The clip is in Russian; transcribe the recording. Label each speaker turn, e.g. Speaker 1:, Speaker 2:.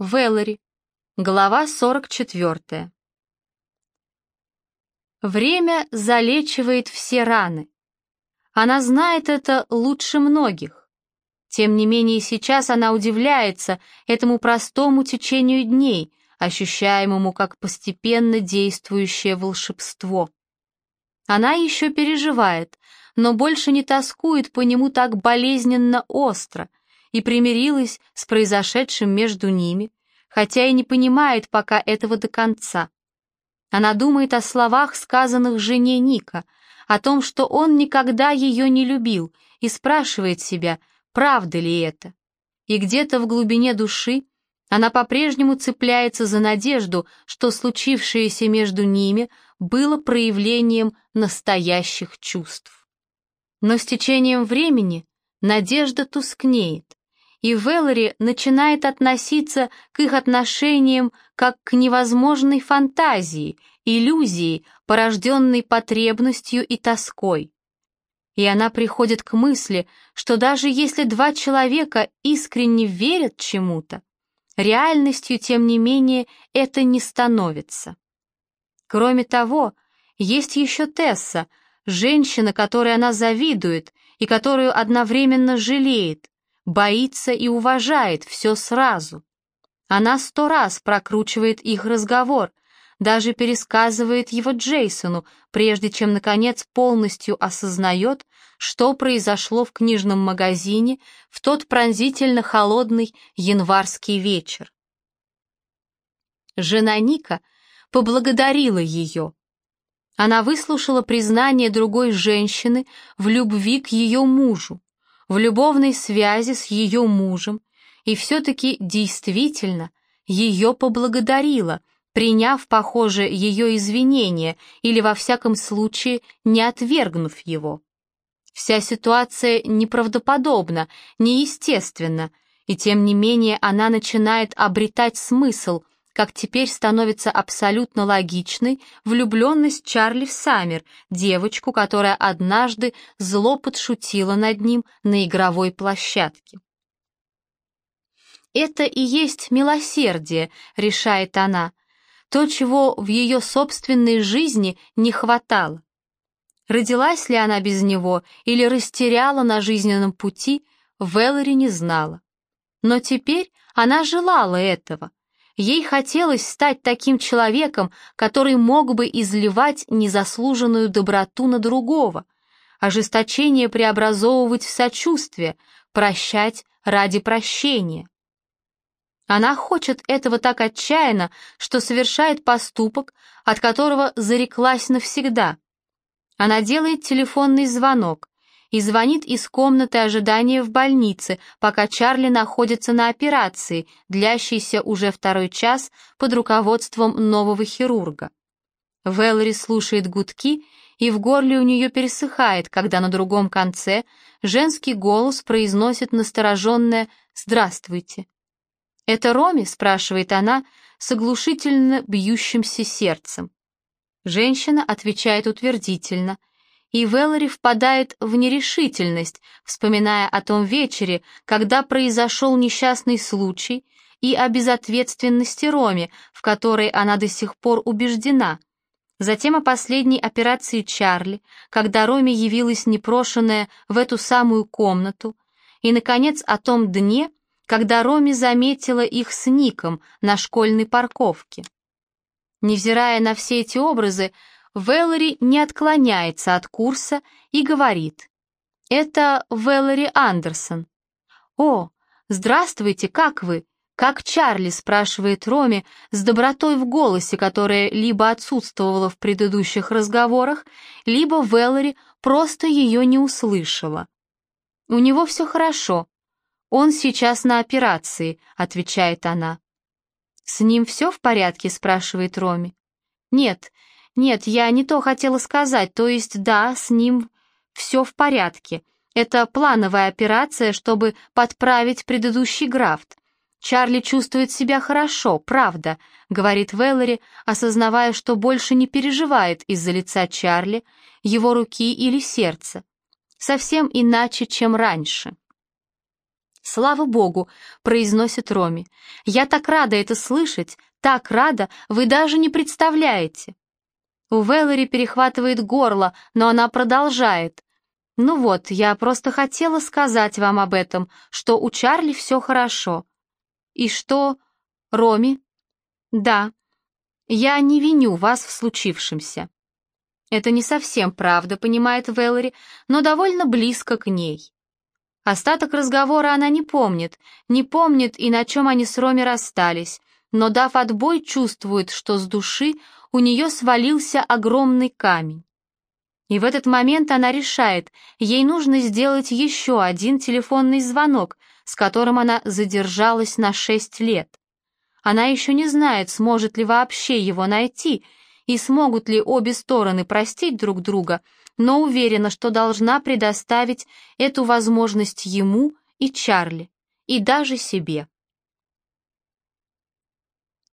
Speaker 1: Веллори. Глава 44. Время залечивает все раны. Она знает это лучше многих. Тем не менее сейчас она удивляется этому простому течению дней, ощущаемому как постепенно действующее волшебство. Она еще переживает, но больше не тоскует по нему так болезненно остро и примирилась с произошедшим между ними, хотя и не понимает пока этого до конца. Она думает о словах, сказанных жене Ника, о том, что он никогда ее не любил, и спрашивает себя, правда ли это. И где-то в глубине души она по-прежнему цепляется за надежду, что случившееся между ними было проявлением настоящих чувств. Но с течением времени надежда тускнеет, и Веллори начинает относиться к их отношениям как к невозможной фантазии, иллюзии, порожденной потребностью и тоской. И она приходит к мысли, что даже если два человека искренне верят чему-то, реальностью, тем не менее, это не становится. Кроме того, есть еще Тесса, женщина, которой она завидует и которую одновременно жалеет, боится и уважает все сразу. Она сто раз прокручивает их разговор, даже пересказывает его Джейсону, прежде чем, наконец, полностью осознает, что произошло в книжном магазине в тот пронзительно холодный январский вечер. Жена Ника поблагодарила ее. Она выслушала признание другой женщины в любви к ее мужу, в любовной связи с ее мужем, и все-таки действительно ее поблагодарила, приняв, похоже, ее извинение или, во всяком случае, не отвергнув его. Вся ситуация неправдоподобна, неестественна, и тем не менее она начинает обретать смысл – как теперь становится абсолютно логичной влюбленность Чарли в Саммер, девочку, которая однажды зло подшутила над ним на игровой площадке. «Это и есть милосердие», — решает она, то, чего в ее собственной жизни не хватало. Родилась ли она без него или растеряла на жизненном пути, Веллори не знала. Но теперь она желала этого — Ей хотелось стать таким человеком, который мог бы изливать незаслуженную доброту на другого, ожесточение преобразовывать в сочувствие, прощать ради прощения. Она хочет этого так отчаянно, что совершает поступок, от которого зареклась навсегда. Она делает телефонный звонок, и звонит из комнаты ожидания в больнице, пока Чарли находится на операции, длящейся уже второй час под руководством нового хирурга. Вэллори слушает гудки, и в горле у нее пересыхает, когда на другом конце женский голос произносит настороженное «Здравствуйте». «Это Роми?» — спрашивает она с оглушительно бьющимся сердцем. Женщина отвечает утвердительно — и Веллори впадает в нерешительность, вспоминая о том вечере, когда произошел несчастный случай, и о безответственности Роме, в которой она до сих пор убеждена. Затем о последней операции Чарли, когда Роме явилась непрошенная в эту самую комнату, и, наконец, о том дне, когда Роме заметила их с Ником на школьной парковке. Невзирая на все эти образы, Вэллори не отклоняется от курса и говорит. «Это Вэллори Андерсон». «О, здравствуйте, как вы?» «Как Чарли?» — спрашивает Роми с добротой в голосе, которая либо отсутствовала в предыдущих разговорах, либо Вэллори просто ее не услышала. «У него все хорошо. Он сейчас на операции», — отвечает она. «С ним все в порядке?» — спрашивает Роми. «Нет, «Нет, я не то хотела сказать, то есть да, с ним все в порядке. Это плановая операция, чтобы подправить предыдущий графт. Чарли чувствует себя хорошо, правда», — говорит Веллори, осознавая, что больше не переживает из-за лица Чарли, его руки или сердца. Совсем иначе, чем раньше. «Слава Богу!» — произносит Роми. «Я так рада это слышать, так рада, вы даже не представляете!» У Вэллори перехватывает горло, но она продолжает. «Ну вот, я просто хотела сказать вам об этом, что у Чарли все хорошо». «И что, Роми?» «Да, я не виню вас в случившемся». Это не совсем правда, понимает Вэллори, но довольно близко к ней. Остаток разговора она не помнит, не помнит и на чем они с Роми расстались, но, дав отбой, чувствует, что с души у нее свалился огромный камень. И в этот момент она решает, ей нужно сделать еще один телефонный звонок, с которым она задержалась на шесть лет. Она еще не знает, сможет ли вообще его найти, и смогут ли обе стороны простить друг друга, но уверена, что должна предоставить эту возможность ему и Чарли, и даже себе.